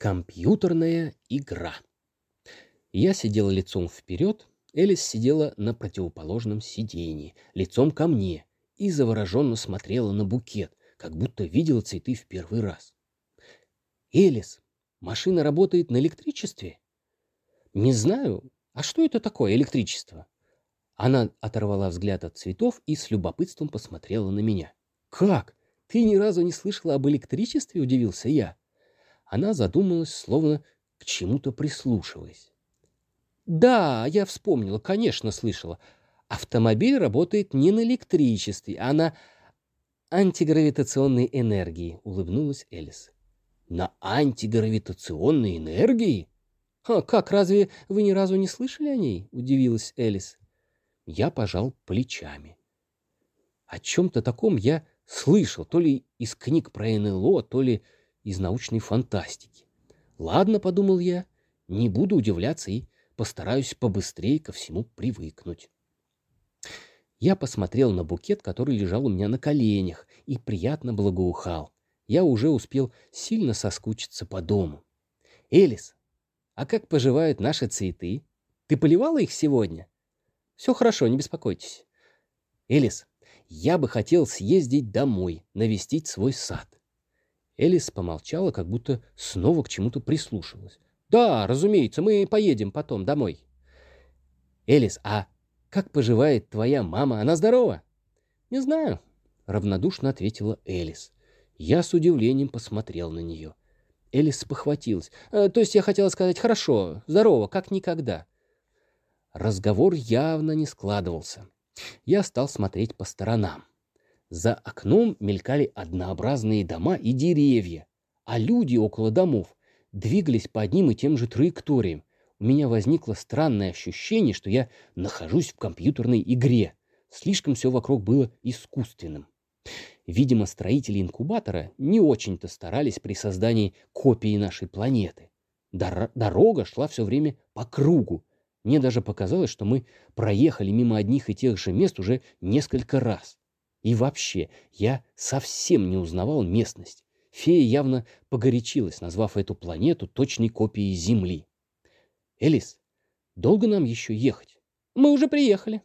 Компьютерная игра. Я сидела лицом вперед, Элис сидела на противоположном сиденье, лицом ко мне, и завороженно смотрела на букет, как будто видела цветы в первый раз. «Элис, машина работает на электричестве?» «Не знаю. А что это такое электричество?» Она оторвала взгляд от цветов и с любопытством посмотрела на меня. «Как? Ты ни разу не слышала об электричестве?» — удивился я. Она задумалась, словно к чему-то прислушиваясь. «Да, я вспомнила, конечно, слышала. Автомобиль работает не на электричестве, а на антигравитационной энергии», — улыбнулась Элис. «На антигравитационной энергии?» «А как, разве вы ни разу не слышали о ней?» — удивилась Элис. Я пожал плечами. О чем-то таком я слышал, то ли из книг про НЛО, то ли из научной фантастики. Ладно, подумал я, не буду удивляться и постараюсь побыстрее ко всему привыкнуть. Я посмотрел на букет, который лежал у меня на коленях, и приятно благоухал. Я уже успел сильно соскучиться по дому. «Элис, а как поживают наши цветы? Ты поливала их сегодня?» «Все хорошо, не беспокойтесь». «Элис, я бы хотел съездить домой, навестить свой сад. Элис помолчала, как будто снова к чему-то прислушивалась. «Да, разумеется, мы поедем потом домой». «Элис, а как поживает твоя мама? Она здорова?» «Не знаю», — равнодушно ответила Элис. Я с удивлением посмотрел на нее. Элис похватилась. «Э, «То есть я хотела сказать, хорошо, здорово, как никогда». Разговор явно не складывался. Я стал смотреть по сторонам. За окном мелькали однообразные дома и деревья, а люди около домов двигались по одним и тем же траекториям. У меня возникло странное ощущение, что я нахожусь в компьютерной игре. Слишком все вокруг было искусственным. Видимо, строители инкубатора не очень-то старались при создании копии нашей планеты. Дор дорога шла все время по кругу. Мне даже показалось, что мы проехали мимо одних и тех же мест уже несколько раз. И вообще, я совсем не узнавал местность. Фея явно погорячилась, назвав эту планету точной копией Земли. «Элис, долго нам еще ехать?» «Мы уже приехали»,